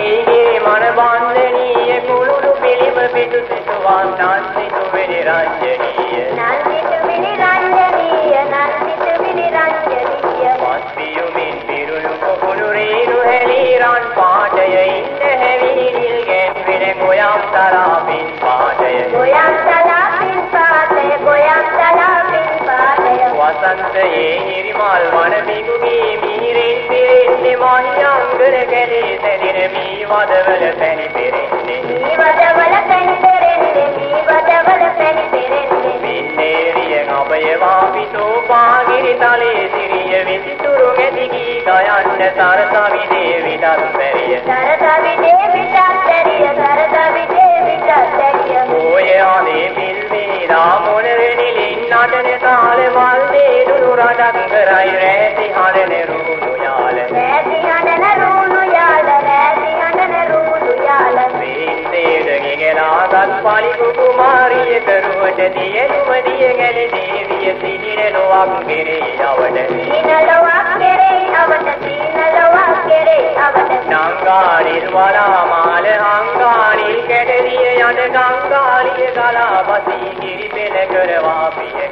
වීදී මන බන්ධනීය කුළුරු පිළිම පිටු සිටුවා නන්දිතු විනිරංජනීය නන්දිතු විනිරංජනීය නන්දිතු විනිරංජනීය වස්තියුමින් පිරුණු කොහුණු රේරු හෙලී රන් පාටය ඉන්න හැවිලි නිල් ගැන්වෙන ගොයම් තරාපින් පාටය. ගොයම් තරාපින් පාටය ගොයම් තරාපින් පාටය. වසන්තයේ වදවල පැණි පෙරෙන්නේ මේ වදවල පැණි පෙරෙන්නේ මේ වදවල පැණි පෙරෙන්නේ පින්නේරිය අපයවා පිටෝ පාගිරි තලේ සිරිය විසිතුරු ගැති ගී ගයන්න සරසවි දේවිටත් බැරිය. සරසවි දේවිටත් බැරිය සරසවි දේවිටත් බැරිය. ඔය ආනේ පිල්මේ රාමොන වෙනිලින් නටන තාල වල් දේදුණු රටක් කරයි රැති හඬන රුණු යාල රැති හඬන රුණු යාල රැති හඬන රුණු යාල වේන්දේඩ ගෙනාගත් පලිකු කුමාරිය කරුවට දියනුම දිය ගැල දේවිය සිහින නොවක් කෙරේ යවඩ සීනලවක් කෙරේ අවට සීනලවක් කෙරේ අවට නංගානිල් වරාමාල අංගානිල් කැඩරිය යන ගංගාලිය ගලා බසී කිරි පෙළ කරවා පිය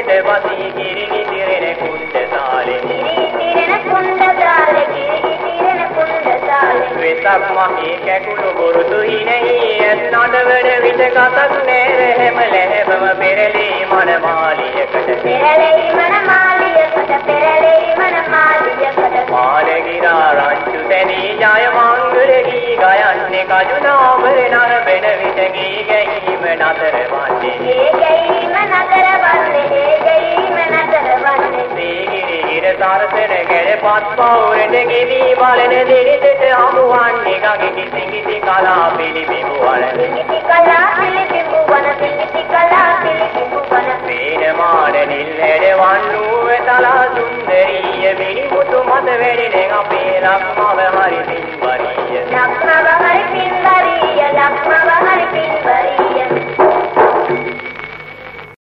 ගොවි බිමට බසී කිරි නිතිරෙන කුණ්ඩ තාලේ කිරි තිරෙන කුණ්ඩ තාලේ කිරි තිරෙන කුණ්ඩ තාලේ වෙතක් මහේ කැකුළු බොරුතු හිනෙහි නඩවන විට කතක් නෑ හැම ලැහැබම පෙරලී මන මාලියකට. පෙරලෙයි මන මාලියකට පෙරලෙයි මන මාලියකට. මානගිරා රංචු තැනී ජය මංගල ගී ගයන්නේ කජුනාමර නරඹන විට ගී ගැයීම නතර වන්නේ සරසන ගැලපත් පවුරට ගෙවී බලන දෙරිතට හමුවන්නේ ගගේ කිසි කිසි කලා පිළිබිඹු වල පිළිපි කලා පිළිපිඹු වන පිළිපි කලා පිළිපිඹු වන පේන මාන නිල් හැඩ වන්නූව තලා සුන්දරීය මිනිමුතු මත වැඩෙන අපේ ලක්මව හරි පින්වරිය ලක්ම